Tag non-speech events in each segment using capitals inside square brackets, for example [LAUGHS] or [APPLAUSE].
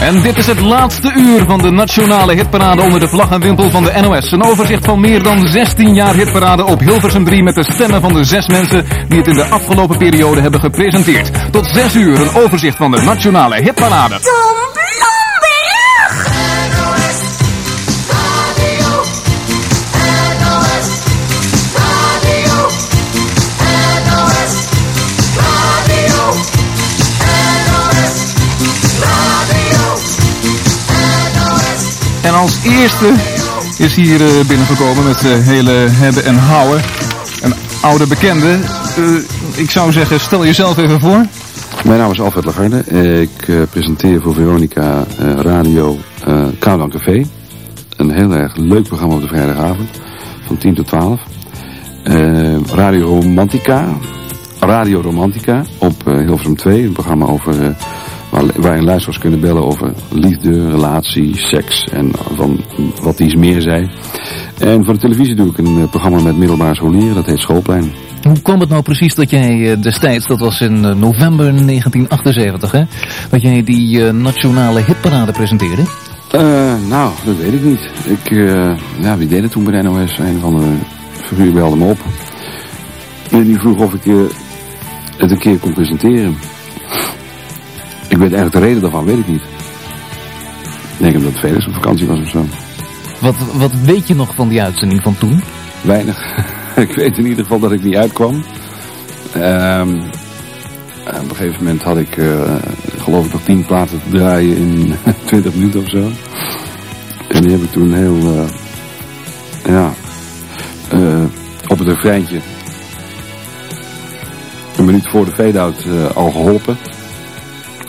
En dit is het laatste uur van de nationale hitparade onder de vlag en wimpel van de NOS. Een overzicht van meer dan 16 jaar hitparade op Hilversum 3 met de stemmen van de zes mensen die het in de afgelopen periode hebben gepresenteerd. Tot 6 uur een overzicht van de nationale hitparade. En als eerste is hier eh, binnengekomen met uh, hele hebben en houden. Een oude bekende. Uh, ik zou zeggen, stel jezelf even voor. Mijn naam is Alfred Lagarde. Ik uh, presenteer voor Veronica Radio Countdown TV. Een heel erg leuk programma op de vrijdagavond. Van 10 tot 12. Radio Romantica. Radio Romantica op Hilversum 2. Een programma over waarin luisteraars kunnen bellen over liefde, relatie, seks en van wat iets meer zijn. En voor de televisie doe ik een programma met middelbare scholieren, dat heet Schoolplein. Hoe kwam het nou precies dat jij destijds, dat was in november 1978 hè, dat jij die nationale hitparade presenteerde? Uh, nou, dat weet ik niet. Ik, uh, ja, wie deed het toen bij de NOS? Een van de figuur belde me op. En die vroeg of ik uh, het een keer kon presenteren. Ik weet eigenlijk de reden daarvan, weet ik niet. Ik denk omdat Felix op vakantie was of zo. Wat, wat weet je nog van die uitzending van toen? Weinig. [LAUGHS] ik weet in ieder geval dat ik niet uitkwam. Um, op een gegeven moment had ik, uh, geloof ik, nog tien platen te draaien in [LAUGHS] 20 minuten of zo. En die heb ik toen heel, uh, ja, uh, op het refreintje, een minuut voor de fade-out al geholpen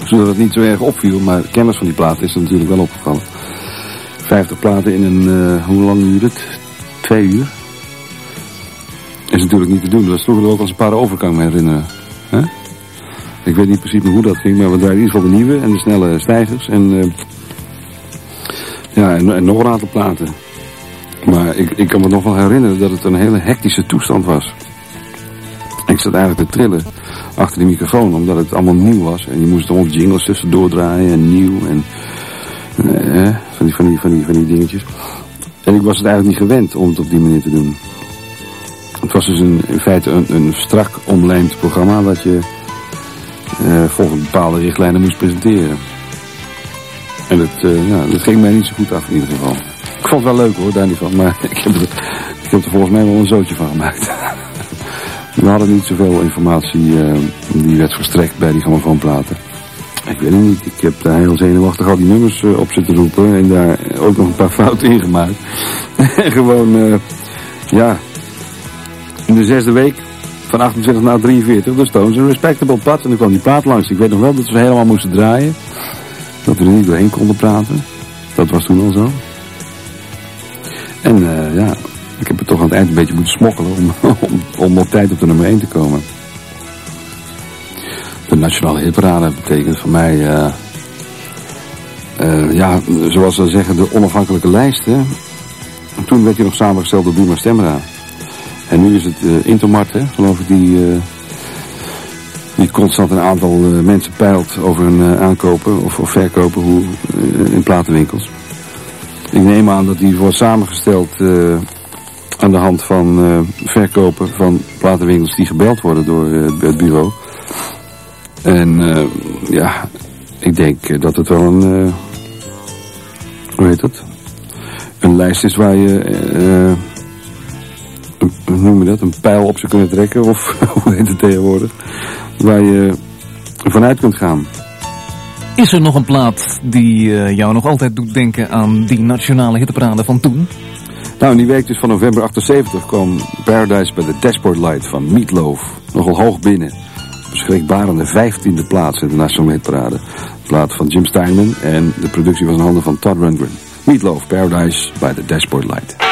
zodat het niet zo erg opviel. Maar kennis van die platen is er natuurlijk wel opgevallen. 50 platen in een, uh, hoe lang duurt het? Twee uur. Is natuurlijk niet te doen. Dat is vroeger ook als een paar over kan me herinneren. Ik weet niet precies hoe dat ging, maar we draaien in ieder geval de nieuwe en de snelle stijgers. En, uh, ja, en, en, nog een aantal platen. Maar ik, ik kan me nog wel herinneren dat het een hele hectische toestand was. Ik zat eigenlijk te trillen achter de microfoon, omdat het allemaal nieuw was. En je moest allemaal jingles tussendoor draaien en nieuw en eh, van, die, van, die, van, die, van die dingetjes. En ik was het eigenlijk niet gewend om het op die manier te doen. Het was dus een, in feite een, een strak omlijnd programma dat je uh, volgens bepaalde richtlijnen moest presenteren. En dat, uh, ja, dat ging mij niet zo goed af in ieder geval. Ik vond het wel leuk hoor, daar niet van, maar [LAUGHS] ik er, ik heb er volgens mij wel een zootje van gemaakt. [LAUGHS] We hadden niet zoveel informatie uh, die werd verstrekt bij die grammofoonplaten. Ik weet het niet. Ik heb daar heel zenuwachtig al die nummers uh, op zitten roepen. En daar ook nog een paar fouten in gemaakt. [LAUGHS] gewoon, uh, ja, in de zesde week van 28 naar 43, de Stones een respectable pad. En dan kwam die plaat langs. Ik weet nog wel dat we helemaal moesten draaien. Dat we er niet doorheen konden praten. Dat was toen al zo. En ja, ik heb het toch aan het eind een beetje moeten smokkelen om, [LAUGHS] om, om op tijd op de nummer 1 te komen. De nationale hitparade betekent voor mij, uh, uh, ja, zoals ze zeggen, de onafhankelijke lijst. Hè? Toen werd hij nog samengesteld door Buma Stemra. En nu is het uh, Intermart, hè, geloof ik, die, die constant een aantal mensen peilt over hun aankopen of, of verkopen hoe, in platenwinkels. Ik neem aan dat die wordt samengesteld aan de hand van uh, verkopen van platenwinkels die gebeld worden door uh, het bureau. En uh, ja, ik denk dat het wel een, hoe heet dat? Een lijst is waar je, hoe noem je dat, een pijl op zou kunnen trekken, of [LAUGHS] hoe heet het tegenwoordig, waar je vanuit kunt gaan. Is er nog een plaat die jou nog altijd doet denken aan die nationale hitteparade van toen? Nou, in die week dus van november 78 kwam Paradise by the Dashboard Light van Meatloaf nogal hoog binnen. Beschrikbarende vijftiende plaats in de Nationale Hitparade. Plaat van Jim Steinman en de productie was in handen van Todd Rundgren. Meatloaf, Paradise by the Dashboard Light.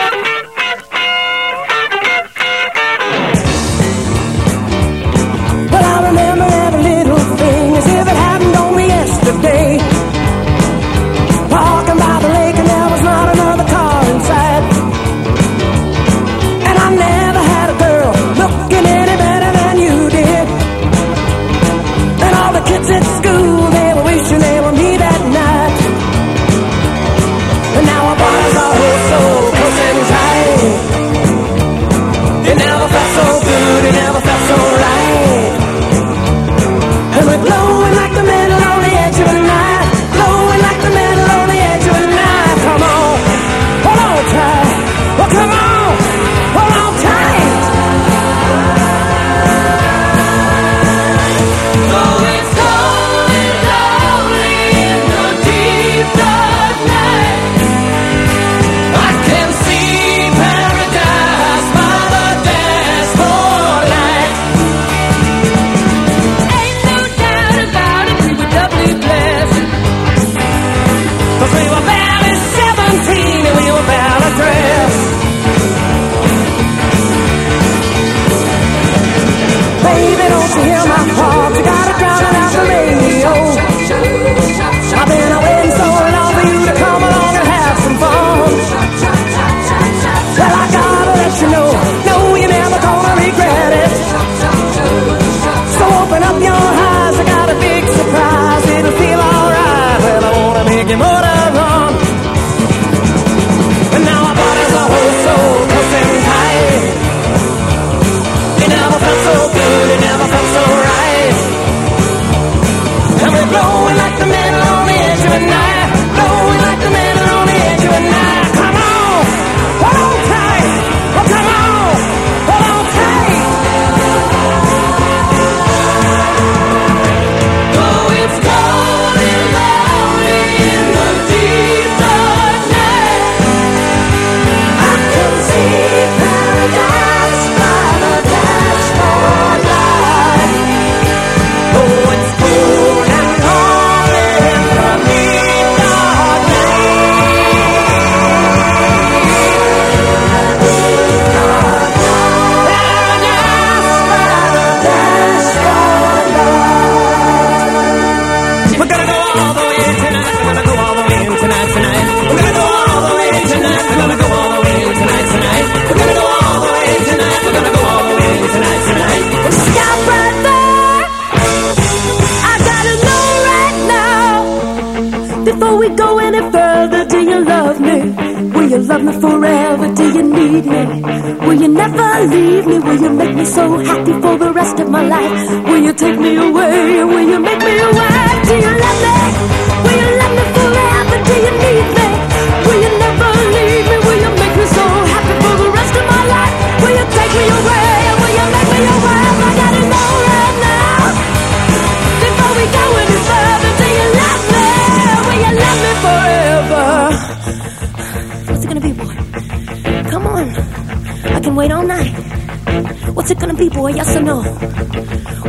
yes or no?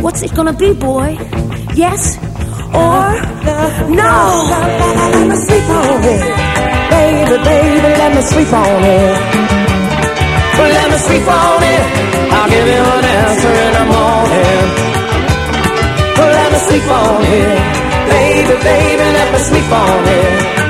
What's it gonna be, boy? Yes or no? Let me sleep on it. Baby, baby, let me sleep on it. Let me sleep on it. I'll give you an answer in the morning. Let me sleep on it. Baby, baby, let me sleep on it.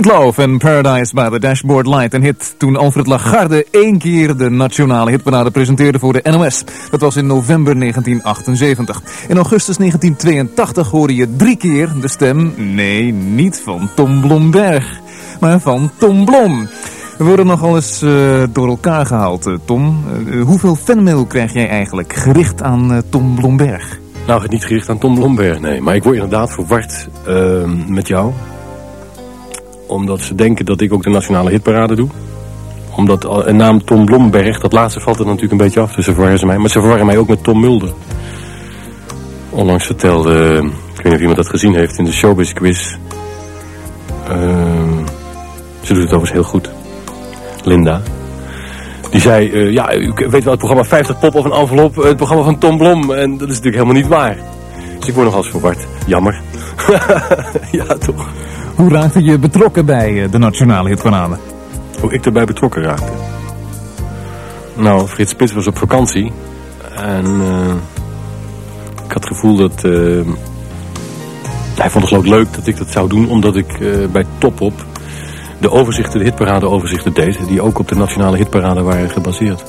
Meatloaf en Paradise by the Dashboard Light. Een hit toen Alfred Lagarde één keer de nationale hitparade presenteerde voor de NOS. Dat was in november 1978. In augustus 1982 hoorde je drie keer de stem, nee, niet van Tom Blomberg, maar van Tom Blom. We worden nogal eens uh, door elkaar gehaald, uh, Tom. Uh, hoeveel fanmail krijg jij eigenlijk gericht aan Tom Blomberg? Nou, niet gericht aan Tom Blomberg, nee. Maar ik word inderdaad verward met jou omdat ze denken dat ik ook de nationale hitparade doe. Omdat een naam Tom Blomberg, dat laatste valt er natuurlijk een beetje af. Dus ze verwarren ze mij. Maar ze verwarren mij ook met Tom Mulder. Onlangs vertelde, ik weet niet of iemand dat gezien heeft in de Showbiz quiz. Uh, ze doet het overigens heel goed. Linda. Die zei, uh, ja, u weet wel het programma 50 pop of een envelop. Het programma van Tom Blom. En dat is natuurlijk helemaal niet waar. Dus ik word nog eens verward. Jammer. [LAUGHS] ja, toch. Hoe raakte je betrokken bij eh, de nationale hitparade? Hoe ik erbij betrokken raakte? Nou, Frits Spits was op vakantie. En uh, ik had het gevoel dat... Uh, hij vond het ik leuk dat ik dat zou doen. Omdat ik uh, bij Topop de overzichten, de hitparade overzichten deed. Die ook op de nationale hitparade waren gebaseerd.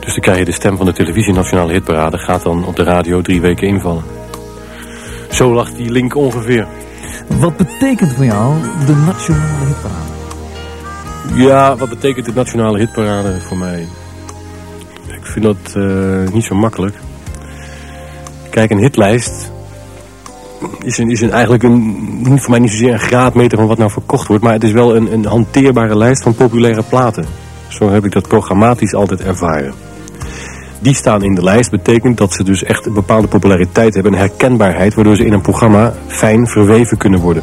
Dus dan krijg je de stem van de televisie nationale hitparade. Gaat dan op de radio drie weken invallen. Zo lag die link ongeveer. Wat betekent voor jou de nationale hitparade? Ja, wat betekent de nationale hitparade voor mij? Ik vind dat uh, niet zo makkelijk. Kijk, een hitlijst is, een, is een, eigenlijk een, voor mij niet zozeer een graadmeter van wat nou verkocht wordt. Maar het is wel een, een hanteerbare lijst van populaire platen. Zo heb ik dat programmatisch altijd ervaren die staan in de lijst betekent dat ze dus echt een bepaalde populariteit hebben en herkenbaarheid, waardoor ze in een programma fijn verweven kunnen worden.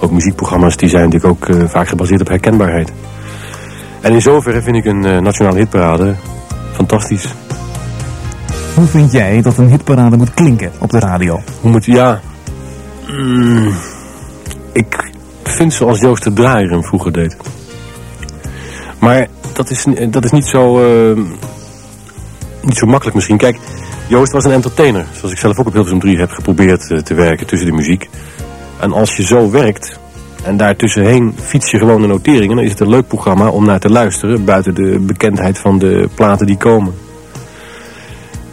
Ook muziekprogramma's die zijn natuurlijk ook uh, vaak gebaseerd op herkenbaarheid. En in zoverre vind ik een uh, nationale hitparade fantastisch. Hoe vind jij dat een hitparade moet klinken op de radio? Hoe moet, ja... Mm, ik vind zoals Joost de Draaier hem vroeger deed. Maar dat is, dat is niet zo... Uh, niet zo makkelijk misschien. Kijk, Joost was een entertainer. Zoals ik zelf ook op Hilversum 3 heb geprobeerd uh, te werken tussen de muziek. En als je zo werkt en daartussenheen fiets je gewoon de noteringen... dan is het een leuk programma om naar te luisteren... buiten de bekendheid van de platen die komen.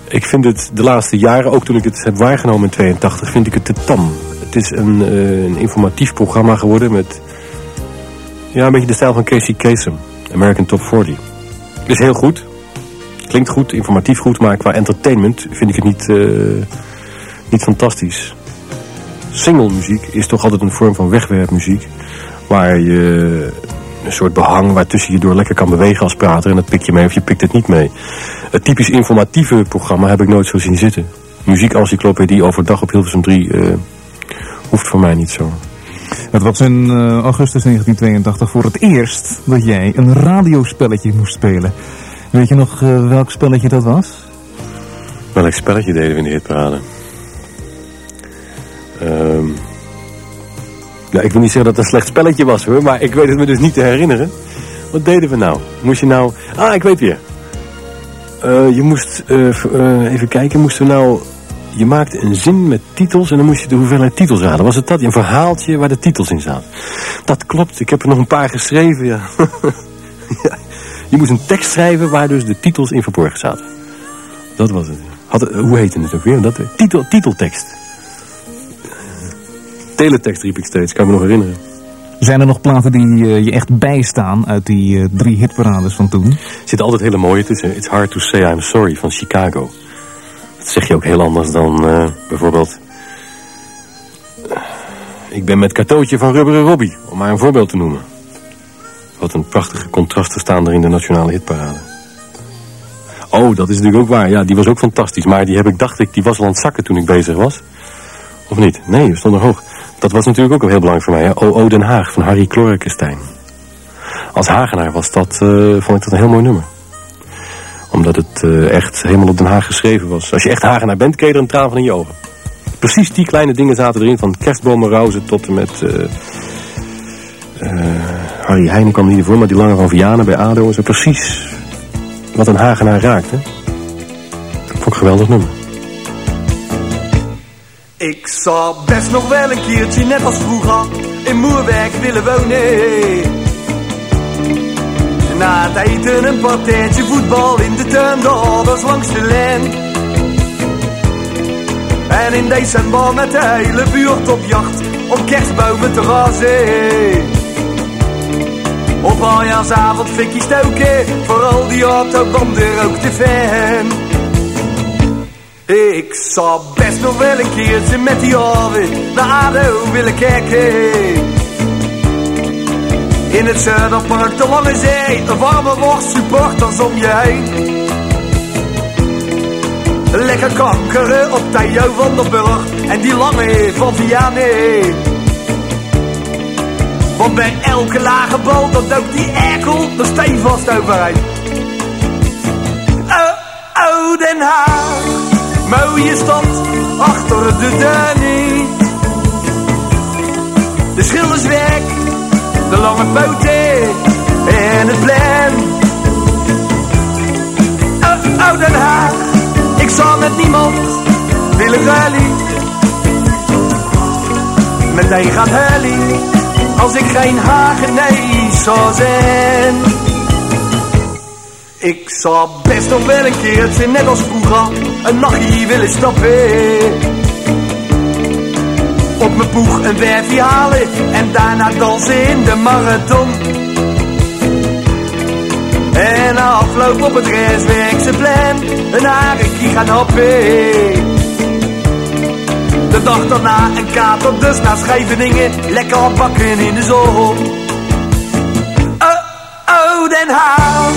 Ik vind het de laatste jaren, ook toen ik het heb waargenomen in 82... vind ik het te tam. Het is een, uh, een informatief programma geworden met... ja, een beetje de stijl van Casey Kasem. American Top 40. Het is heel goed, klinkt goed, informatief goed, maar qua entertainment vind ik het niet, uh, niet fantastisch. Single muziek is toch altijd een vorm van wegwerpmuziek. Waar je een soort behang waartussen je door lekker kan bewegen als prater. En dat pik je mee of je pikt het niet mee. Het typisch informatieve programma heb ik nooit zo zien zitten. Muziek encyclopedie overdag op Hilversum 3 uh, hoeft voor mij niet zo. Het was in uh, augustus 1982 voor het eerst dat jij een radiospelletje moest spelen. Weet je nog uh, welk spelletje dat was? Welk spelletje deden we in de hitparade? Um, ik wil niet zeggen dat het een slecht spelletje was hoor, maar ik weet het me dus niet te herinneren. Wat deden we nou? Moest je nou... Ah, ik weet weer. Uh, je moest, uh, even kijken, moesten we nou... Je maakte een zin met titels en dan moest je de hoeveelheid titels raden. Was het dat? Een verhaaltje waar de titels in zaten. Dat klopt, ik heb er nog een paar geschreven, ja. [LAUGHS] ja. Je moest een tekst schrijven waar dus de titels in verborgen zaten. Dat was het. Had, hoe heette het ook weer? Dat, titel, titeltekst. Teletext riep ik steeds, kan ik me nog herinneren. Zijn er nog platen die uh, je echt bijstaan uit die uh, drie hitparades van toen? Er zitten altijd hele mooie tussen. It's Hard to Say I'm Sorry van Chicago. Dat zeg je ook heel anders dan uh, bijvoorbeeld... Ik ben met Katootje van Rubberen Robbie, om maar een voorbeeld te noemen. Wat een prachtige contrasten staan er in de nationale hitparade. Oh, dat is natuurlijk ook waar. Ja, die was ook fantastisch. Maar die heb ik, dacht ik, die was al aan het zakken toen ik bezig was. Of niet? Nee, we stonden hoog. Dat was natuurlijk ook heel belangrijk voor mij. Hè? O.O. Den Haag van Harry Klorekenstein. Als Hagenaar was dat, uh, vond ik dat een heel mooi nummer. Omdat het uh, echt helemaal op Den Haag geschreven was. Als je echt Hagenaar bent, keer er een traan van in je ogen. Precies die kleine dingen zaten erin. Van kerstbomen, rozen tot en met... Uh, Harry Heijnen kwam niet voor, maar die lange van Vianen bij ADO. Zo precies wat een Hagenaar raakte. Vond ik geweldig nummer. Ik zou best nog wel een keertje, net als vroeger, in Moerwerk willen wonen. Na het eten een partijtje voetbal in de tuin, de ouders langs de lijn. En in december met de hele buurt op jacht, op kerstbomen te razen. Op aljaarsavond fikkie stoken, vooral die autobanden ook te fan. Ik zou best nog wel een keertje met die oren naar ADO willen kijken. In het Zuiderpark, de Lange Zee, een warme worst supporters om je heen. Lekker kankeren op Theo van der Burg en die lange van Vianney. Want bij elke lage bal, dat ook die erkel er stevast overheen. Oh, oh, Den Haag, mooie stad, achter de Danny. De schilderswerk, de lange poten en het plan. Oh, oh, Haag, ik zal met niemand willen rally. Meteen gaat Helly, als ik geen Hagenees zou zijn. Ik zou best nog wel een keertje, net als vroeger, een nachtje willen stappen. Op mijn boeg een werfje halen en daarna dansen in de marathon. En afloop op het restwerkse plan een harenkie gaan hoppen. Dag daarna een kater, dus naar Scheveningen, lekker bakken in de zon. Oh, oh, Den Haag,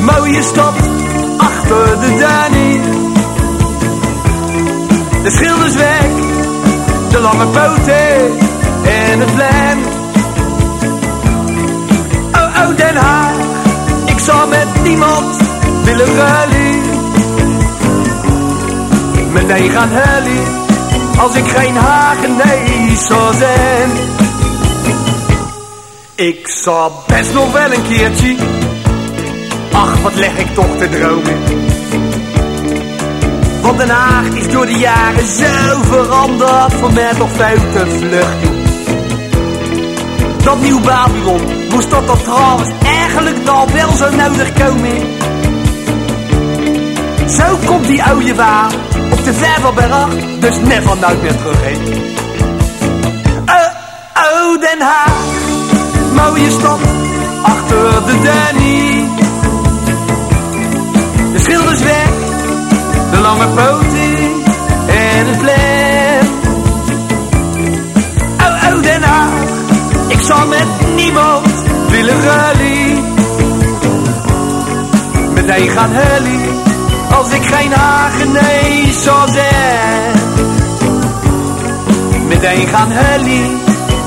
mooie stad, achter de Danny. De schilderswerk, de lange poten en het plan. Oh, oh, Den Haag, ik zal met niemand willen rally. Meteen gaan helly, als ik geen Hagenees zou zijn. Ik zou best nog wel een keertje, ach wat leg ik toch te dromen. Want Den Haag is door de jaren zo veranderd, voor mij toch veel te vlug. Dat nieuw Babylon, moest dat dan trouwens eigenlijk dan wel zo nodig komen? Zo komt die oude waar op de Vervelberg, dus never nooit meer terug heen. Oh, oh, Den Haag, mooie stad, achter de Danny. De schilderswerk, de lange poten en het plan. Oh, oh, Den Haag, ik zal met niemand willen rally. Meteen gaan helly, als ik geen Hagenees zou zijn. Meteen gaan helly,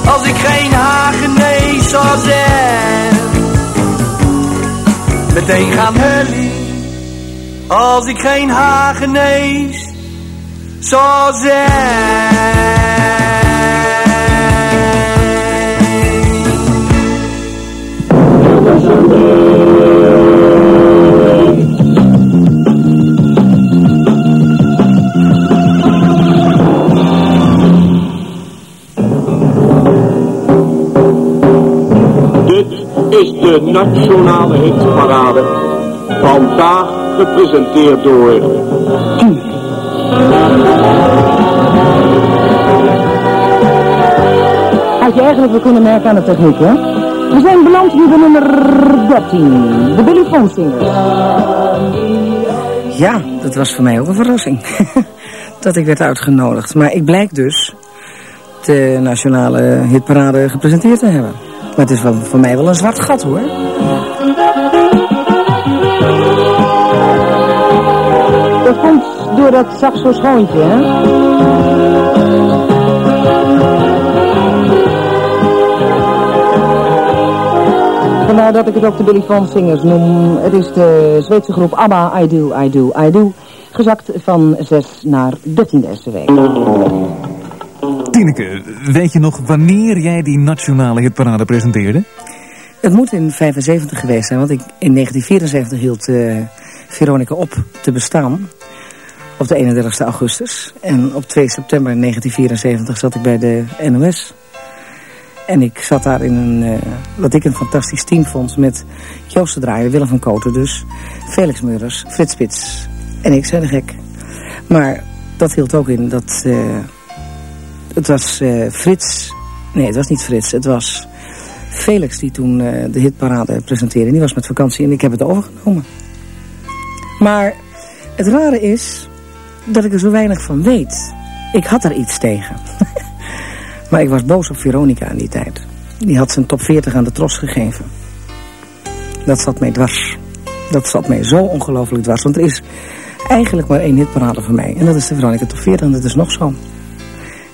als ik geen Hagenees zou zijn. Meteen gaan helly, als ik geen Hagenees zou zijn. Nationale Hitparade. Vandaag gepresenteerd door. Had je eigenlijk wel kunnen merken aan de techniek, hè? We zijn beland nu bij nummer 13, de Billy Phone Singers. Ja, dat was voor mij ook een verrassing. [LAUGHS] dat ik werd uitgenodigd. Maar ik blijk dus de nationale hitparade gepresenteerd te hebben. Maar het is voor mij wel een zwart gat, hoor. Dat komt door dat saxoschoontje, hè? Vandaar dat ik het ook de Billy Van Singers noem. Het is de Zweedse groep ABBA, I Do, I Do, I Do. Gezakt van 6 naar 13 deze week. Weet je nog wanneer jij die nationale hitparade presenteerde? Het moet in 75 geweest zijn, want ik, in 1974 hield eh, Veronica op te bestaan. Op de 31 augustus. En op 2 september 1974 zat ik bij de NOS. En ik zat daar in een, eh, wat ik een fantastisch team vond met Joost de Draaier, Willem van Koten dus, Felix Meurders, Frits Spits en ik, zijn de gek. Maar dat hield ook in dat, eh, het was eh, Frits, nee het was niet Frits, het was Felix die toen eh, de hitparade presenteerde. Die was met vakantie en ik heb het overgenomen. Maar het rare is dat ik er zo weinig van weet. Ik had er iets tegen. [LAUGHS] maar ik was boos op Veronica in die tijd. Die had zijn top 40 aan de tros gegeven. Dat zat mij dwars. Dat zat mij zo ongelooflijk dwars. Want er is eigenlijk maar één hitparade voor mij. En dat is de Veronica top 40 en dat is nog zo.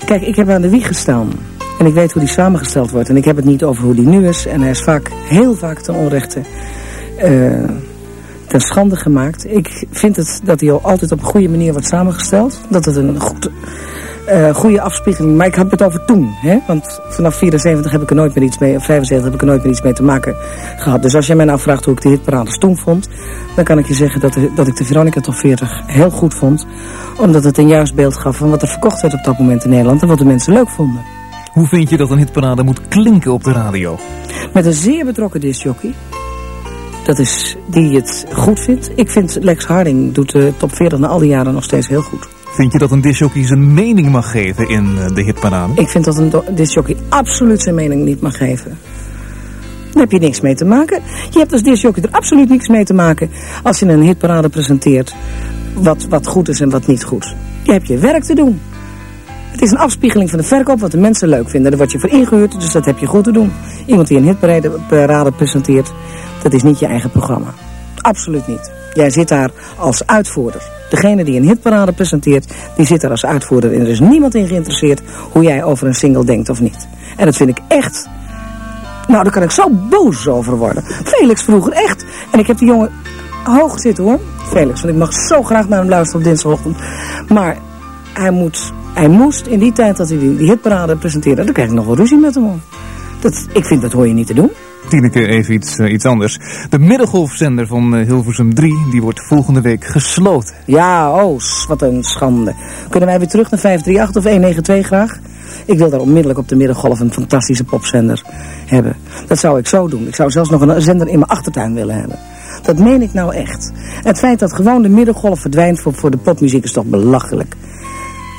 Kijk, ik heb aan de wieg gestaan. En ik weet hoe die samengesteld wordt. En ik heb het niet over hoe die nu is. En hij is vaak, heel vaak ten onrechte, eh, ten schande gemaakt. Ik vind het dat hij al altijd op een goede manier wordt samengesteld. Dat het een goed, eh, goede afspiegeling. Maar ik heb het over toen. Hè? Want vanaf 74 heb ik er nooit meer iets mee, of 75 heb ik er nooit meer iets mee te maken gehad. Dus als jij mij nou vraagt hoe ik de hitparades toen vond, dan kan ik je zeggen dat, de- dat ik de Veronica Top 40 heel goed vond. Omdat het een juist beeld gaf van wat er verkocht werd op dat moment in Nederland en wat de mensen leuk vonden. Hoe vind je dat een hitparade moet klinken op de radio? Met een zeer betrokken discjockey. Dat is die het goed vindt. Ik vind Lex Harding doet de top 40 na al die jaren nog steeds heel goed. Vind je dat een disjockey zijn mening mag geven in eh, de hitparade? Ik vind dat een discjockey absoluut zijn mening niet mag geven. Daar heb je niks mee te maken. Je hebt als discjockey er absoluut niks mee te maken als je een hitparade presenteert wat, wat goed is en wat niet goed. Je hebt je werk te doen. Het is een afspiegeling van de verkoop wat de mensen leuk vinden. Daar word je voor ingehuurd, dus dat heb je goed te doen. Iemand die een hitparade parade presenteert, dat is niet je eigen programma. Absoluut niet. Jij zit daar als uitvoerder. Degene die een hitparade presenteert, die zit daar als uitvoerder. En er is niemand in geïnteresseerd hoe jij over een single denkt of niet. En dat vind ik echt... Nou, daar kan ik zo boos over worden. Felix vroeger, echt. En ik heb die jongen hoog zitten hoor. Felix, want ik mag zo graag naar hem luisteren op dinsdagochtend. Maar hij, moet, hij moest in die tijd dat hij die, hitparade presenteerde... dan krijg ik nog wel ruzie met hem hoor. Dat, ik vind dat hoor je niet te doen. Tineke, even iets, eh, iets anders. De middengolfzender van eh, Hilversum 3 die wordt volgende week gesloten. Ja, oh, wat een schande. Kunnen wij weer terug naar 538 of 192 graag? Ik wil daar onmiddellijk op de middengolf een fantastische popzender hebben. Dat zou ik zo doen. Ik zou zelfs nog een zender in mijn achtertuin willen hebben. Dat meen ik nou echt. Het feit dat gewoon de middengolf verdwijnt voor, voor de popmuziek is toch belachelijk.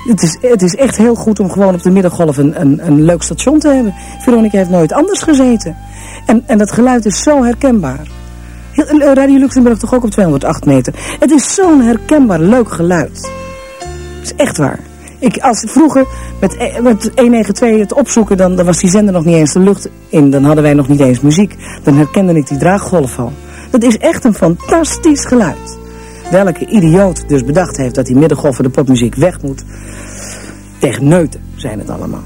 Het is, het is echt heel goed om gewoon op de middengolf een, een, een leuk station te hebben. Veronica heeft nooit anders gezeten. En, en dat geluid is zo herkenbaar. Eh, Radio Luxemburg toch ook op 208 meter. Het is zo'n herkenbaar leuk geluid. Dat is echt waar. Ik, als vroeger met, eh, met 192 het opzoeken, dan, dan was die zender nog niet eens de lucht in. Dan hadden wij nog niet eens muziek. Dan herkende ik die draaggolf al. Dat is echt een fantastisch geluid. Welke idioot dus bedacht heeft dat die middengolf de popmuziek weg moet. Tegen neuten zijn het allemaal.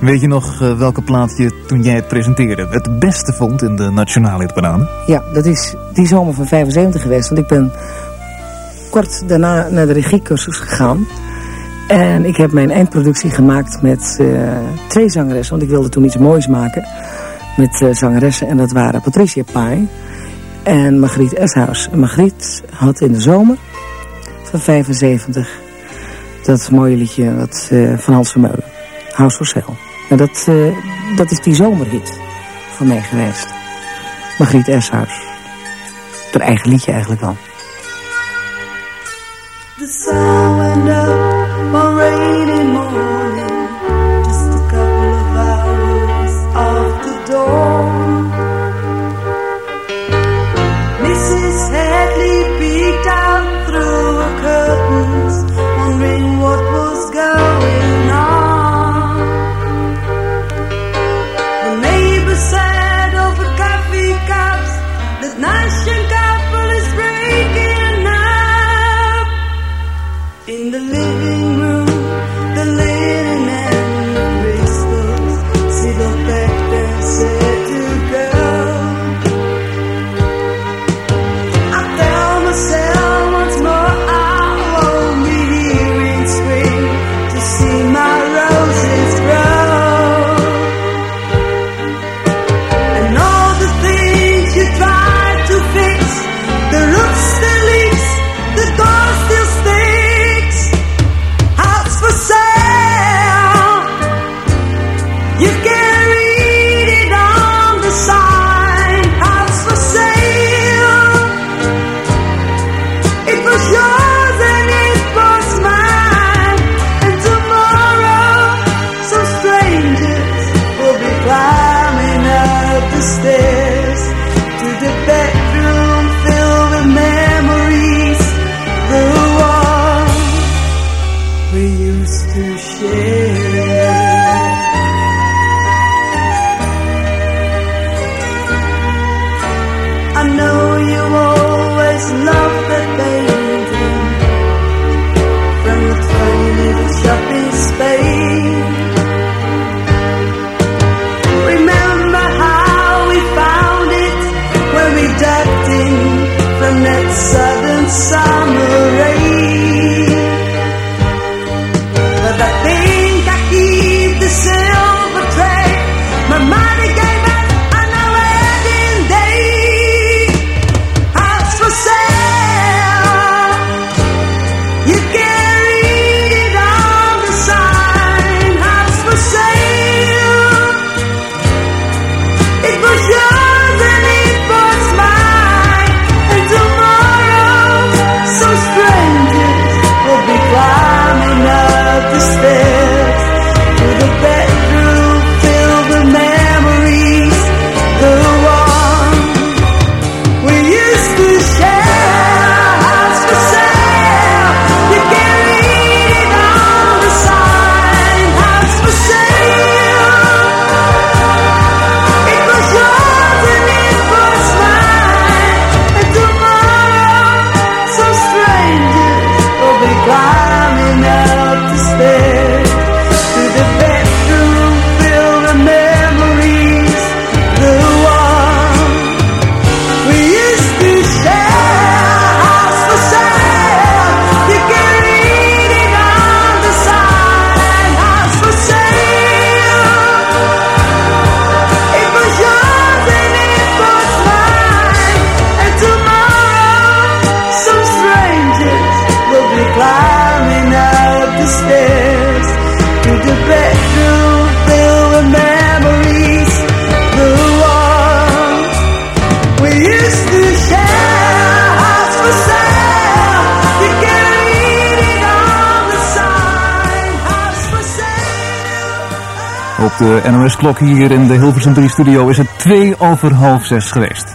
Weet je nog eh, welke plaat je toen jij het presenteerde het beste vond in de nationale hitparade? Ja, dat is die zomer van 75 geweest. Want ik ben kort daarna naar de regiecursus gegaan. En ik heb mijn eindproductie gemaakt met eh, twee zangeressen. Want ik wilde toen iets moois maken. Met eh, zangeressen. En dat waren Patricia Pai en Margriet Eshuis. En Margriet had in de zomer van 75 dat mooie liedje wat, eh, van Hans Vermeulen. House for Sale. En dat, eh, dat is die zomerhit van mij geweest. Margriet Eshuis. Haar eigen liedje eigenlijk al. De NOS-klok hier in de Hilversum 3 studio is het twee over half zes geweest.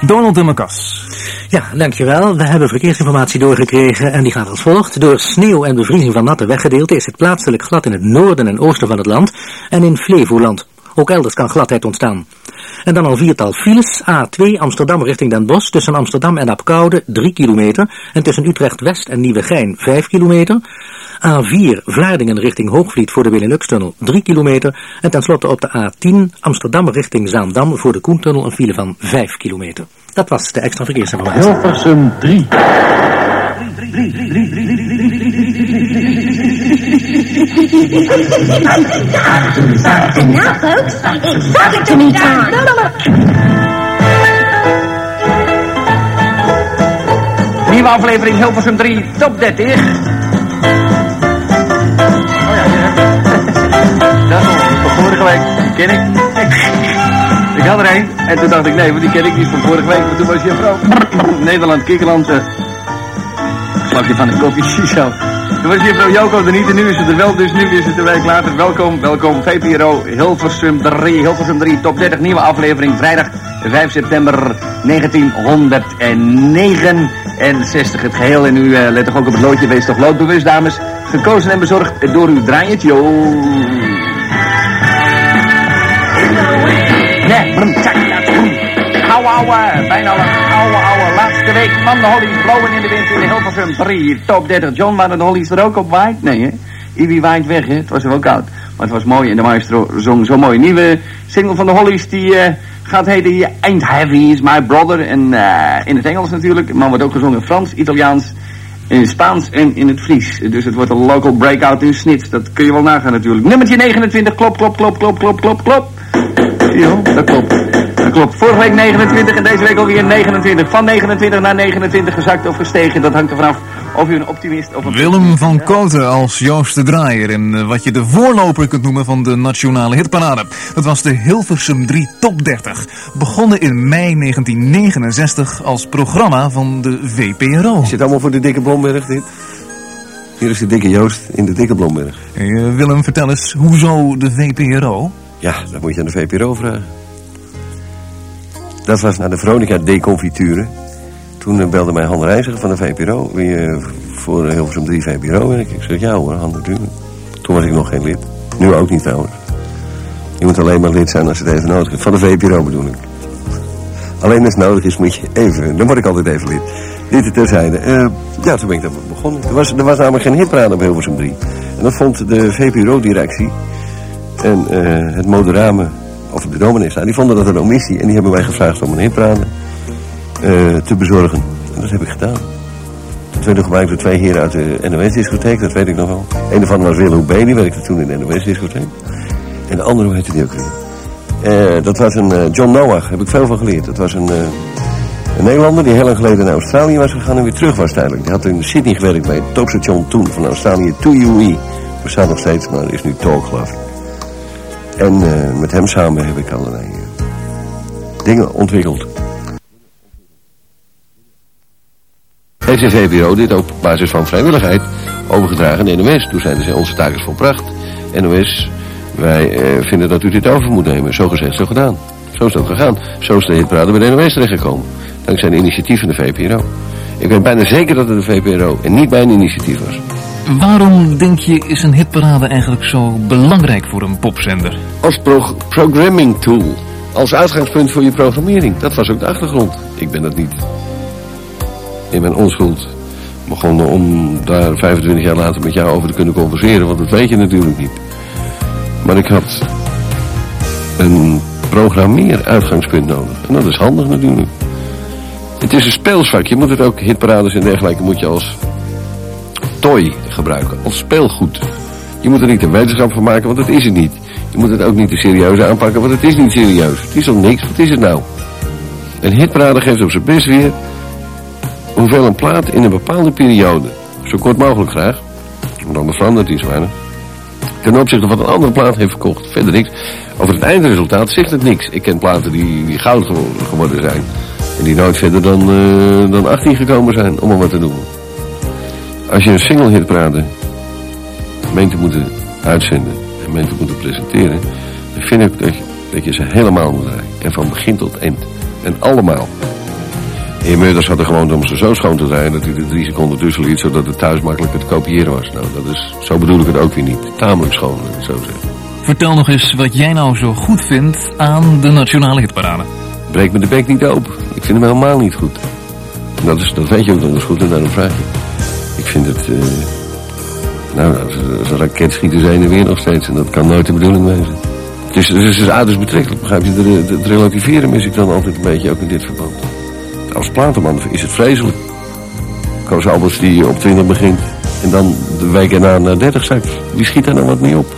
Donald de Macas. Ja, dankjewel. We hebben verkeersinformatie doorgekregen en die gaat als volgt. Door sneeuw en bevriezing van natte weggedeelte is het plaatselijk glad in het noorden en oosten van het land en in Flevoland. Ook elders kan gladheid ontstaan. En dan al viertal files. A2 Amsterdam richting Den Bosch tussen Amsterdam en Apkoude 3 kilometer. En tussen Utrecht West en Nieuwegein 5 kilometer. A4 Vlaardingen richting Hoogvliet voor de Benelux-tunnel 3 kilometer. En tenslotte op de A10 Amsterdam richting Zaandam voor de Koentunnel een file van 5 kilometer. Dat was de extra verkeersinformatie. Hilversum 3. Now, folks, it's subject to me time. Nieuwe aflevering Hilversum 3, top 30. Oh ja, ja. Dat van vorige week. Ken ik. Ik had er een. En toen dacht ik, nee, want die ken ik niet van vorige week. Maar toen was je vrouw. Nederland, Kikkerland. eh slagje van een kopje shisha. [LAUGHS] Toen was juffrouw Joko er niet en nu is het er wel, dus nu is het een week later. Welkom, welkom VPRO Hilversum 3, Hilversum 3, top 30, nieuwe aflevering, vrijdag 5 september 1969. Het geheel en u eh, let toch ook op het loodje, wees toch loodbewust dames. Gekozen en bezorgd door uw draaiend, yo. Nee, brum, ouwe, bijna Laatste week van de Hollies, blowen in de wind in de Hilversum 3. Top 30. John, maar de Hollies er ook op waait? Nee, hè? Ivy waait weg, hè? Het was wel koud. Maar het was mooi en de maestro zong zo mooi. Nieuwe single van de Hollies die eh, gaat heten Ain't Heavy is My Brother. En eh, in het Engels natuurlijk, maar wordt ook gezongen in Frans, Italiaans, in het Spaans en in het Fries. Dus het wordt een local breakout in snits. Dat kun je wel nagaan natuurlijk. Nummertje 29, klop, klop, klop, klop, klop, klop, klop. Wel? Dat klopt. Dat klopt. Vorige week 29 en deze week alweer 29. Van 29 naar 29 gezakt of gestegen. Dat hangt er vanaf of u een optimist of een... Willem van Koten als Joost de Draaier in eh, wat je de voorloper kunt noemen van de nationale hitparade. Dat was de Hilversum 3 Top 30. Begonnen in mei 1969 als programma van de VPRO. Zit allemaal voor de dikke Blomberg dit? Hier is de dikke Joost in de dikke Blomberg. Hey, eh, Willem, vertel eens, hoezo de VPRO? Ja, dat moet je aan de VPRO vragen. Dat was naar de Veronica Deconfiture. Toen eh, belde mij Han Reiziger van de VPRO. Je voor eh, Hilversum 3 VPRO werken? Ik zeg ja hoor, Han natuurlijk. Toen was ik nog geen lid. Nu ook niet trouwens. Je moet alleen maar lid zijn als het even nodig hebt. Van de VPRO bedoel ik. Alleen als het nodig is moet je even... Dan word ik altijd even lid. Dit terzijde. Eh ja, toen ben ik daar begonnen. Er was, er was namelijk geen hitparade op Hilversum 3. En dat vond de VPRO-directie en eh, het moderame, of de dominees, die vonden dat een omissie. En die hebben mij gevraagd om een hitparade eh, te bezorgen. En dat heb ik gedaan. Dat werd gebruikt door twee heren uit de NOS-discotheek, dat weet ik nog wel. Een van was Willem B, die werkte toen in de NOS-discotheek. En de andere, hoe heette die ook weer? Eh, dat was een eh, John Noach, heb ik veel van geleerd. Dat was een, een Nederlander die heel lang geleden naar Australië was gegaan en weer terug was tijdelijk. Die had in Sydney gewerkt bij het topstation toen van Australië, TUI. Bestaat nog steeds, maar is nu Talk. En eh, met hem samen heb ik allerlei eh, dingen ontwikkeld. Heeft de VPRO dit ook op basis van vrijwilligheid overgedragen aan NOS. Toen zeiden ze, onze taak is volbracht. NOS, wij eh, vinden dat u dit over moet nemen. Zo gezegd, zo gedaan. Zo is het ook gegaan. Zo is de hitparade bij de NOS terechtgekomen. Dankzij een initiatief van de VPRO. Ik weet bijna zeker dat het de VPRO en niet mijn initiatief was. Waarom denk je is een hitparade eigenlijk zo belangrijk voor een popzender? Als pro programming tool. Als uitgangspunt voor je programmering. Dat was ook de achtergrond. Ik ben dat niet in mijn onschuld begonnen om daar 25 jaar later met jou over te kunnen converseren. Want dat weet je natuurlijk niet. Maar ik had een programmeer uitgangspunt nodig. En dat is handig natuurlijk. Het is een speelsvak. Je moet het ook, hitparades en dergelijke, moet je als toy gebruiken. Als speelgoed. Je moet er niet een wetenschap van maken, want dat is het niet. Je moet het ook niet te serieus aanpakken, want het is niet serieus. Het is al niks, wat is het nou? Een hitparade geeft op zijn best weer hoeveel een plaat in een bepaalde periode, zo kort mogelijk graag, want anders verandert iets weinig, ten opzichte van een andere plaat heeft verkocht. Verder niks. Over het eindresultaat zegt het niks. Ik ken platen die, die goud gewo- geworden zijn. En die nooit verder dan, eh, dan 18 gekomen zijn, om maar wat te noemen. Als je een single hitparade meent te moeten uitzenden en meent te moeten presenteren, dan vind ik dat je, dat je ze helemaal moet draaien. En van begin tot eind. En allemaal. Heer Meurders had er gewoon om ze zo schoon te draaien dat hij er drie seconden tussen liet, zodat het thuis makkelijker te kopiëren was. Nou, dat is, zo bedoel ik het ook weer niet. Tamelijk schoon, laat ik het zo zeggen. Vertel nog eens wat jij nou zo goed vindt aan de nationale hitparade. Breek me de bek niet open. Ik vind hem helemaal niet goed. En Dat, is, dat weet je ook nog eens goed en daarom vraag je. Ik vind het... eh nou, als, een raket schieten ze heen en weer nog steeds. En dat kan nooit de bedoeling wezen. Het is, het is dus uiterst betrekkelijk, begrijp je? De- de- Het relativeren mis ik dan altijd een beetje, ook in dit verband. Als platenman is het vreselijk. Koos Albers die op 20 begint en dan de week erna naar 30 zakt. Wie schiet daar nou wat mee op?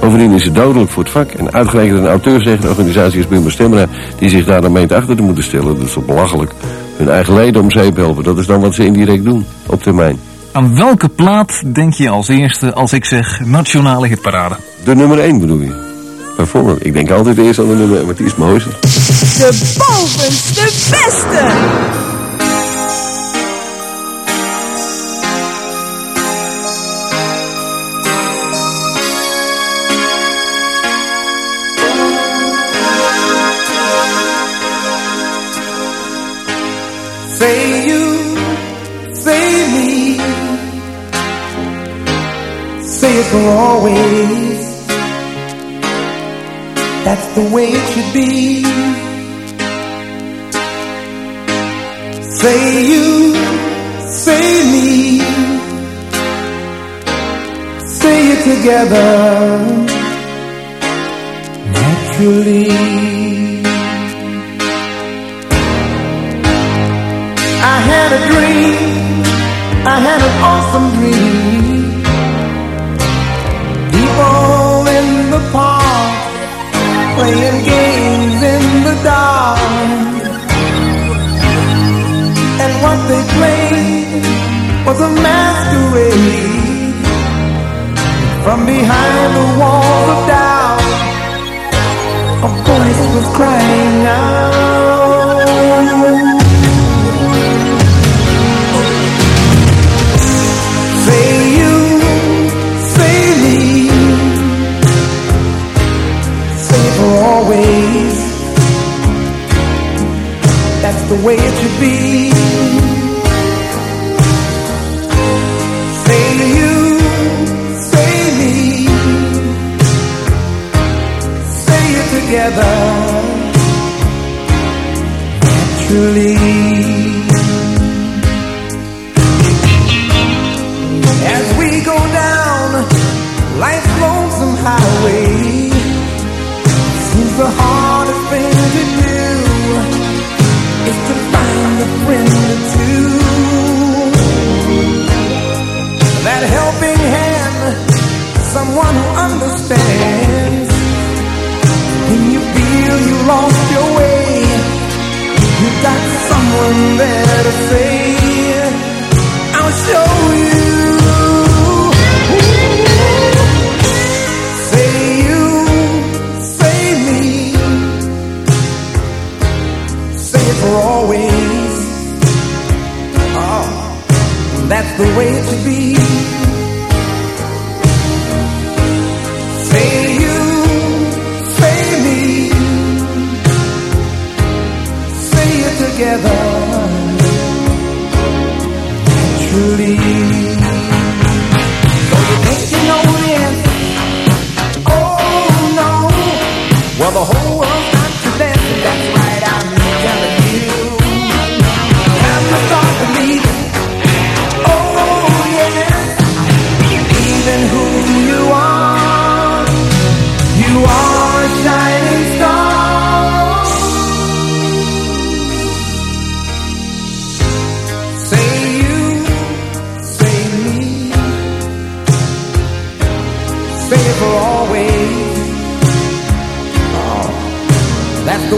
Bovendien is het dodelijk voor het vak. En uitgerekend een auteursrechtenorganisatie als Bimba Stemra... die zich daar dan meent achter te moeten stellen. Dat is toch belachelijk. Hun eigen leden om zeep helpen. Dat is dan wat ze indirect doen, op termijn. Aan welke plaat denk je als eerste als ik zeg nationale hitparade? De nummer 1 bedoel je? Bijvoorbeeld, ik denk altijd eerst aan de nummer 1, maar die is mooiste. De bovenste beste. Be. Say you, say me, say it together naturally.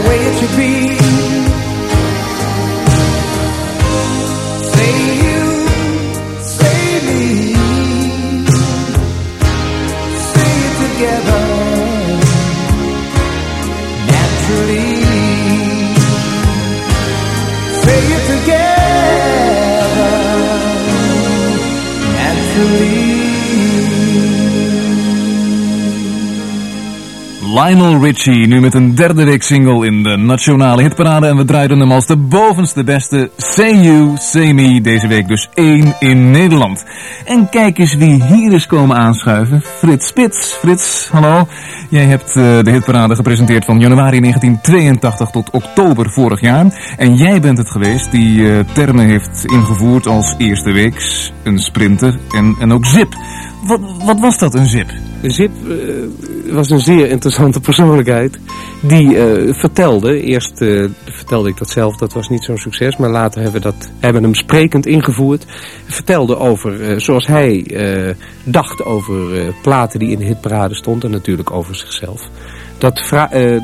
Way it should be. Lionel Richie, nu met een derde week single in de nationale hitparade. En we draaiden hem als de bovenste beste Say You, Say Me. Deze week dus één in Nederland. En kijk eens wie hier is komen aanschuiven. Frits Spits. Frits, hallo. Jij hebt eh, de hitparade gepresenteerd van januari 1982 tot oktober vorig jaar. En jij bent het geweest die eh, termen heeft ingevoerd als eerste weeks, een sprinter en, en ook zip. Wat, wat was dat, een zip? Zip eh, was een zeer interessante persoonlijkheid. Die eh, vertelde, eerst eh, vertelde ik dat zelf, dat was niet zo'n succes. Maar later hebben we dat, hebben hem sprekend ingevoerd. Vertelde over, zoals hij dacht over platen die in de hitparade stond. En natuurlijk over zichzelf. Dat,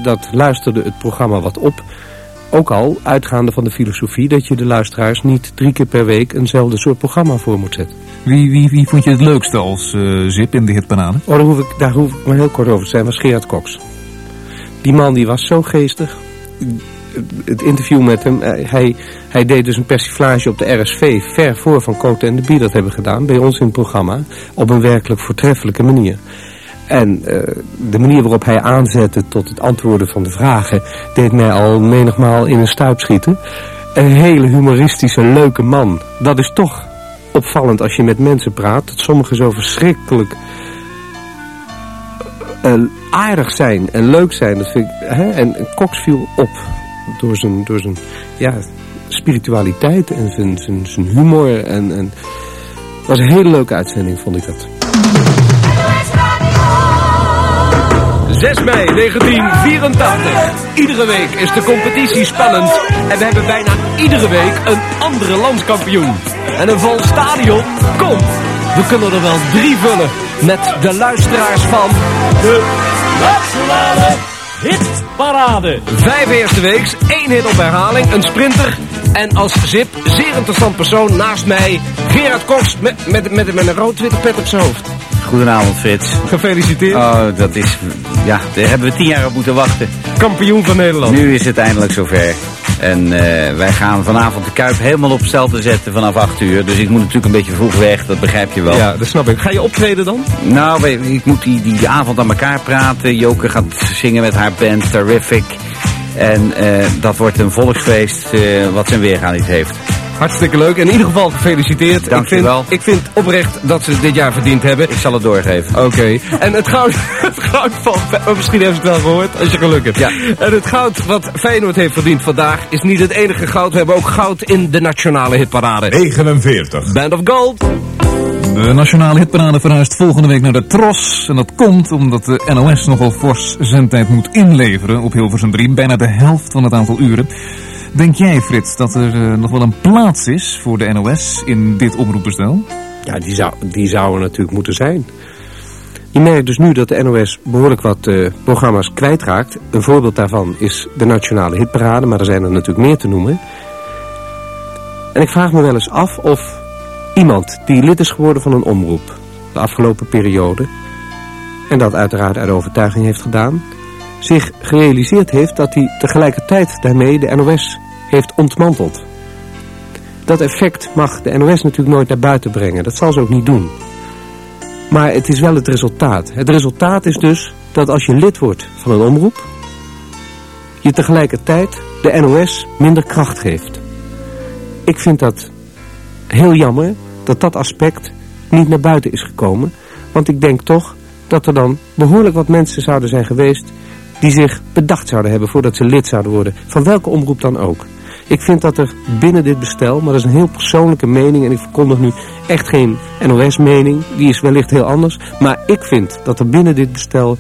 dat luisterde het programma wat op. Ook al uitgaande van de filosofie dat je de luisteraars niet drie keer per week eenzelfde soort programma voor moet zetten. Wie, wie, wie vond je het leukste als eh, zip in de hitparade? Oh, daar hoef, ik, daar hoef ik maar heel kort over te zijn. was Gerard Cox. Die man die was zo geestig. Het interview met hem, eh, hij, hij deed dus een persiflage op de RSV... ver voor Van Cote en de Bie dat hebben gedaan... bij ons in het programma... op een werkelijk voortreffelijke manier. En eh, de manier waarop hij aanzette tot het antwoorden van de vragen... deed mij al menigmaal in een stuip schieten. Een hele humoristische, leuke man. Dat is toch opvallend als je met mensen praat... dat sommigen zo verschrikkelijk eh, aardig zijn en leuk zijn. Dat vind ik, hè? En, Cox viel op door zijn, door zijn ja, spiritualiteit en zijn, zijn, zijn humor. En, en, was een hele leuke uitzending, vond ik dat. 6 mei 1984. Iedere week is de competitie spannend. En we hebben bijna iedere week een andere landskampioen. En een vol stadion komt. We kunnen er wel drie vullen. Met de luisteraars van de Nationale Hitparade. Vijf eerste weeks, één hit op herhaling, een sprinter. En als zip, zeer interessant persoon naast mij, Gerard Koks met, met, met, met een rood-witte pet op zijn hoofd. Goedenavond, Frits. Gefeliciteerd. Oh, dat is... Ja, daar hebben we tien jaar op moeten wachten. Kampioen van Nederland. Nu is het eindelijk zover. En eh, wij gaan vanavond de Kuip helemaal op stel te zetten vanaf 8 uur. Dus ik moet natuurlijk een beetje vroeg weg, dat begrijp je wel. Ja, dat snap ik. Ga je optreden dan? Nou, ik moet die, die avond aan elkaar praten. Joke gaat zingen met haar band, Terrific. En eh, dat wordt een volksfeest eh, wat zijn weergaan niet heeft. Hartstikke leuk. In ieder geval gefeliciteerd. Dank ik je vind, wel. Ik vind oprecht dat ze het dit jaar verdiend hebben. Ik zal het doorgeven. Oké. En het goud, [LAUGHS] het goud van... oh, misschien hebben ze het wel gehoord, als je geluk hebt. Ja. En het goud wat Feyenoord heeft verdiend vandaag is niet het enige goud. We hebben ook goud in de nationale hitparade. 49. Band of Gold. De nationale hitparade verhuist volgende week naar de Tros. En dat komt omdat de NOS nogal fors zendtijd moet inleveren op Hilversum 3. Bijna de helft van het aantal uren. Denk jij, Frits, dat er eh, nog wel een plaats is voor de NOS in dit omroepbestel? Ja, die zou, die zou er natuurlijk moeten zijn. Je merkt dus nu dat de NOS behoorlijk wat eh, programma's kwijtraakt. Een voorbeeld daarvan is de Nationale Hitparade, maar er zijn er natuurlijk meer te noemen. En ik vraag me wel eens af of iemand die lid is geworden van een omroep de afgelopen periode, en dat uiteraard uit overtuiging heeft gedaan, zich gerealiseerd heeft dat hij tegelijkertijd daarmee de NOS heeft ontmanteld. Dat effect mag de NOS natuurlijk nooit naar buiten brengen. Dat zal ze ook niet doen. Maar het is wel het resultaat. Het resultaat is dus dat als je lid wordt van een omroep... je tegelijkertijd de NOS minder kracht geeft. Ik vind dat heel jammer dat dat aspect niet naar buiten is gekomen. Want ik denk toch dat er dan behoorlijk wat mensen zouden zijn geweest... die zich bedacht zouden hebben voordat ze lid zouden worden. Van welke omroep dan ook. Ik vind dat er binnen dit bestel, maar dat is een heel persoonlijke mening... en ik verkondig nu echt geen NOS-mening, die is wellicht heel anders... maar ik vind dat er binnen dit bestel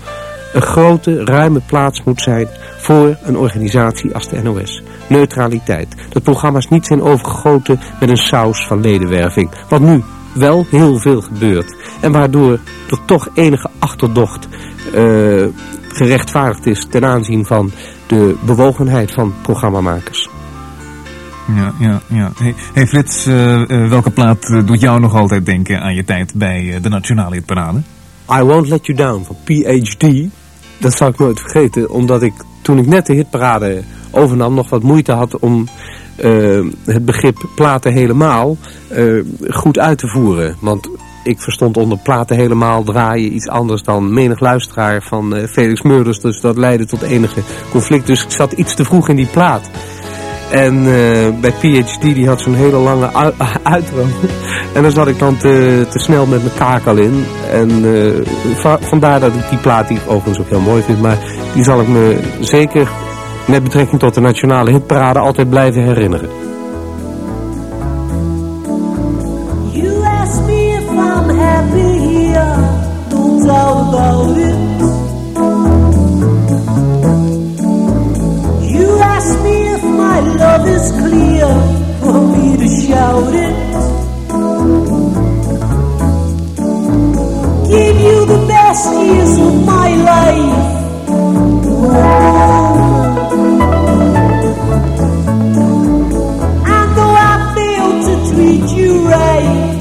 een grote, ruime plaats moet zijn... voor een organisatie als de NOS. Neutraliteit. Dat programma's niet zijn overgegoten met een saus van ledenwerving. Wat nu wel heel veel gebeurt. En waardoor er toch enige achterdocht eh, gerechtvaardigd is... ten aanzien van de bewogenheid van programmamakers. Ja, ja, ja. Hey, hey Frits, eh, eh, welke plaat doet jou nog altijd denken aan je tijd bij de Nationale Hitparade? I Won't Let You Down van PhD. Dat zal ik nooit vergeten, omdat ik toen ik net de hitparade overnam nog wat moeite had om eh, het begrip platen helemaal eh, goed uit te voeren. Want ik verstond onder platen helemaal draaien iets anders dan menig luisteraar van eh, Felix Meurders. Dus dat leidde tot enige conflict. Dus ik zat iets te vroeg in die plaat. En bij PhD die had zo'n hele lange u- [LAUGHS] uitro. En daar zat ik dan te, te snel met mijn kakel in. En va- vandaar dat ik die plaat, die ik overigens ook heel mooi vind, maar die zal ik me zeker met betrekking tot de nationale hitparade altijd blijven herinneren. You ask me if I'm happy here, no doubt about it. You ask me if my love is clear for me to shout it. Give you the best years of my life. You right,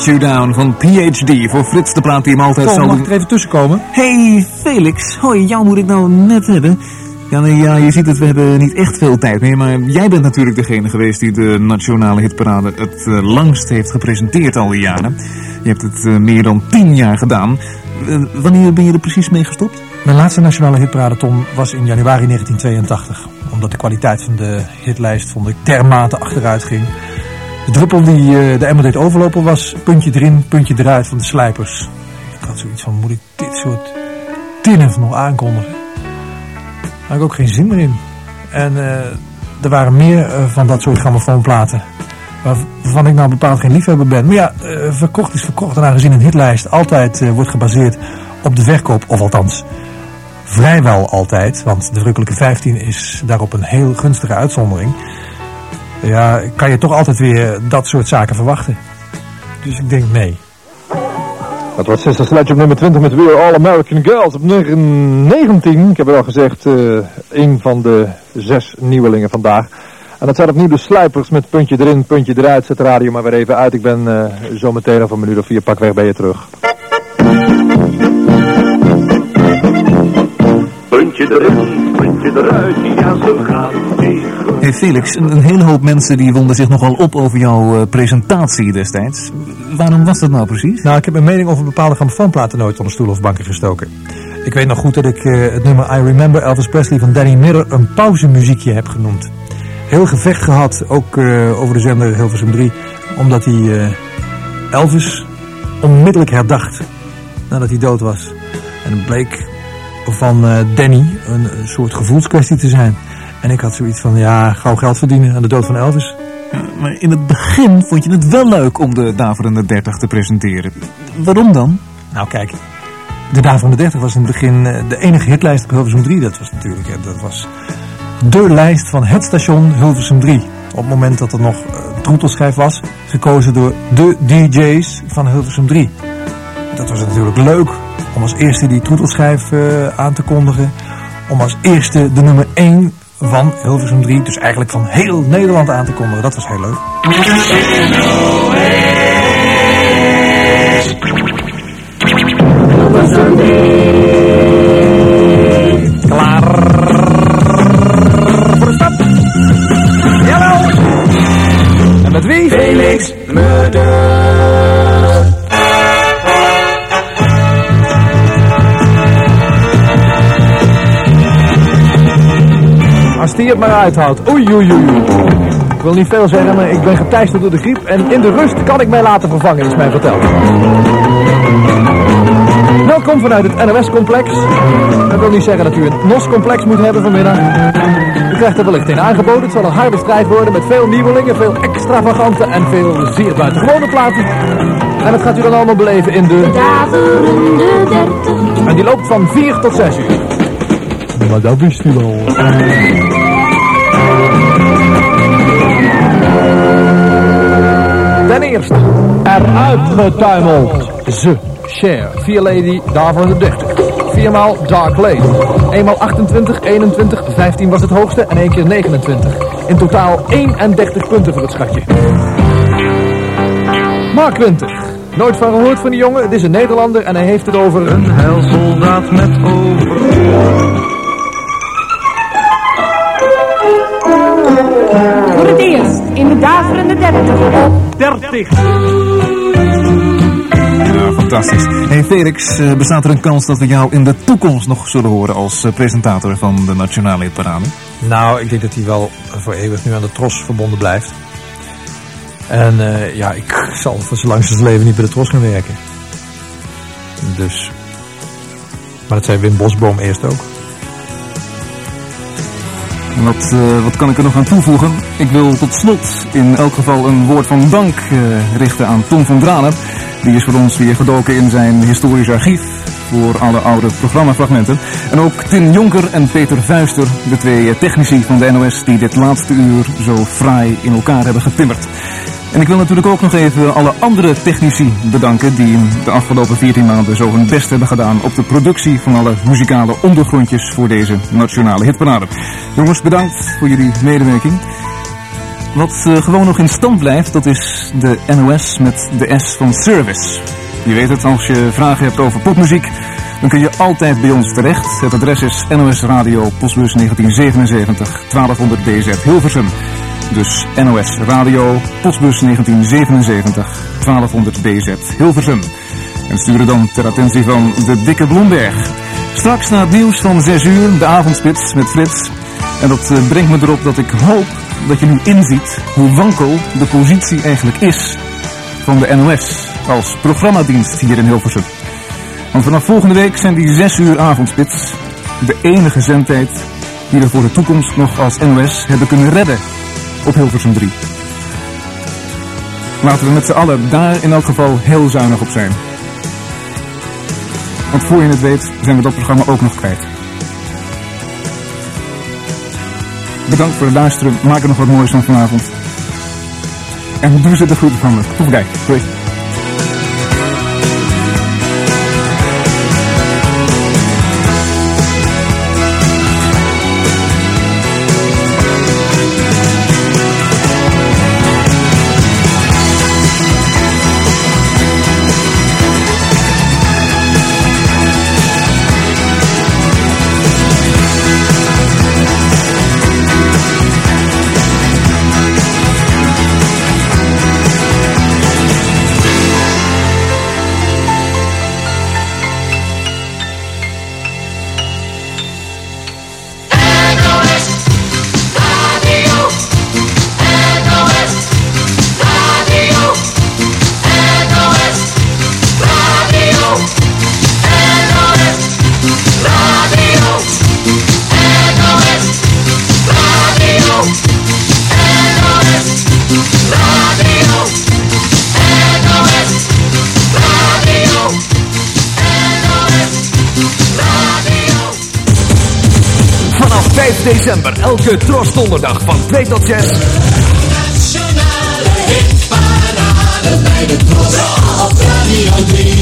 Let You Down van PhD. Voor Frits de plaat die hem altijd Tom, zal mag doen. ik er even tussenkomen? Hey Felix, hoi, jou moet ik nou net hebben. Ja, nee, ja, je ziet het, we hebben niet echt veel tijd meer, maar jij bent natuurlijk degene geweest die de nationale hitparade het eh, langst heeft gepresenteerd al die jaren. Je hebt het eh, meer dan tien jaar gedaan. Eh, wanneer ben je er precies mee gestopt? Mijn laatste nationale hitparade, Tom, was in januari 1982. Omdat de kwaliteit van de hitlijst, vond ik, dermate achteruit ging. De druppel die eh, de emmer deed overlopen was puntje erin, puntje eruit van de slijpers. Ik had zoiets van, moet ik dit soort tinnen nog aankondigen? Daar had ik ook geen zin meer in. En eh, er waren meer eh, van dat soort grammofoonplaten. Waarvan ik nou bepaald geen liefhebber ben. Maar ja, verkocht is verkocht. En aangezien een hitlijst altijd wordt gebaseerd op de verkoop, of althans vrijwel altijd, want de verrukkelijke 15 is daarop een heel gunstige uitzondering. Ja, kan je toch altijd weer dat soort zaken verwachten. Dus ik denk nee. Dat was Sister Sledge op nummer 20 met We're All American Girls. Op nummer 19, ik heb het al gezegd, eh, een van de zes nieuwelingen vandaag. En dat zijn opnieuw de Slijpers met puntje erin, puntje eruit. Zet de radio maar weer even uit. Ik ben eh, zo meteen over een minuut of vier pakweg bij je terug. Puntje erin, eruit, ja zo gaat het. Hey Felix, een, een hele hoop mensen die wonden zich nogal op over jouw eh, presentatie destijds. Waarom was dat nou precies? Nou, ik heb mijn mening over bepaalde grammofoonplaten nooit onder stoelen of banken gestoken. Ik weet nog goed dat ik eh, het nummer I Remember Elvis Presley van Danny Miller een pauzemuziekje heb genoemd. Heel gevecht gehad, ook eh, over de zender Hilversum 3, omdat hij eh, Elvis onmiddellijk herdacht nadat hij dood was. En het bleek van eh, Danny een, een soort gevoelskwestie te zijn. En ik had zoiets van, ja, gauw geld verdienen aan de dood van Elvis. Maar in het begin vond je het wel leuk om de Daverende 30 te presenteren. Waarom dan? Nou kijk, de Dagen van de 30 was in het begin eh, de enige hitlijst op Hilversum 3. Dat was natuurlijk, hè, dat was de lijst van het station Hilversum 3. Op het moment dat er nog eh, troetelschijf was, gekozen door de DJ's van Hilversum 3. Dat was natuurlijk leuk om als eerste die troetelschijf eh, aan te kondigen. Om als eerste de nummer 1 van Hilversum 3, dus eigenlijk van heel Nederland aan te kondigen. Dat was heel leuk. Maar uithoudt. Oei, oei, oei. Ik wil niet veel zeggen, maar ik ben geteisterd door de griep. En in de rust kan ik mij laten vervangen, is mij verteld. Welkom vanuit het NOS-complex. Dat wil niet zeggen dat u een NOS-complex moet hebben vanmiddag. U krijgt er wellicht een aangeboden. Het zal een harde strijd worden met veel nieuwelingen, veel extravagante en veel zeer buitengewone platen. En dat gaat u dan allemaal beleven in de... En die loopt van 4 tot 6 uur. Maar dat wist u wel. Ten eerste, eruit getuimeld. Ze, Cher, 4 Lady, daarvoor de 30. Viermaal Dark Lady. Eenmaal 28, 21, 15 was het hoogste en één keer 29. In totaal 31 punten voor het schatje. Mark Winter. Nooit van gehoord van die jongen. Het is een Nederlander en hij heeft het over... Een heilsoldaat met over... de daverende 30 op 30. Ja, fantastisch. Hey Felix, eh, bestaat er een kans dat we jou in de toekomst nog zullen horen als eh, presentator van de Nationale Hitparade? Nou, ik denk dat hij wel voor eeuwig nu aan de Tros verbonden blijft. En eh, ja, ik zal voor zolang zijn leven niet bij de Tros gaan werken. Dus. Maar dat zei Wim Bosboom eerst ook. Wat, eh, wat kan ik er nog aan toevoegen? Ik wil tot slot in elk geval een woord van dank eh, richten aan Tom van Dranen. Die is voor ons weer gedoken in zijn historisch archief voor alle oude programmafragmenten. En ook Tim Jonker en Peter Vuister, de twee technici van de NOS die dit laatste uur zo fraai in elkaar hebben getimmerd. En ik wil natuurlijk ook nog even alle andere technici bedanken die de afgelopen 14 maanden zo hun best hebben gedaan op de productie van alle muzikale ondergrondjes voor deze nationale hitparade. Jongens, bedankt voor jullie medewerking. Wat eh, gewoon nog in stand blijft, dat is de NOS met de S van service. Je weet het, als je vragen hebt over popmuziek, dan kun je altijd bij ons terecht. Het adres is NOS Radio, postbus 1977, 1200 DZ Hilversum. Dus NOS Radio, postbus 1977, 1200 DZ Hilversum. En sturen dan ter attentie van de dikke Bloemberg. Straks na het nieuws van 6 uur, de avondspits met Frits. En dat eh, brengt me erop dat ik hoop dat je nu inziet hoe wankel de positie eigenlijk is van de NOS als programmadienst hier in Hilversum. Want vanaf volgende week zijn die 6 uur avondspits de enige zendtijd die we voor de toekomst nog als NOS hebben kunnen redden op Hilversum 3. Laten we met z'n allen daar in elk geval heel zuinig op zijn. Want voor je het weet zijn we dat programma ook nog kwijt. Bedankt voor het luisteren. Maak er nog wat moois van vanavond. En doe ze de groeten van me. Tot kijk. Doei. Elke trosdonderdag van 2 tot 6. Nationale hitparade bij de Tros op Radio 3.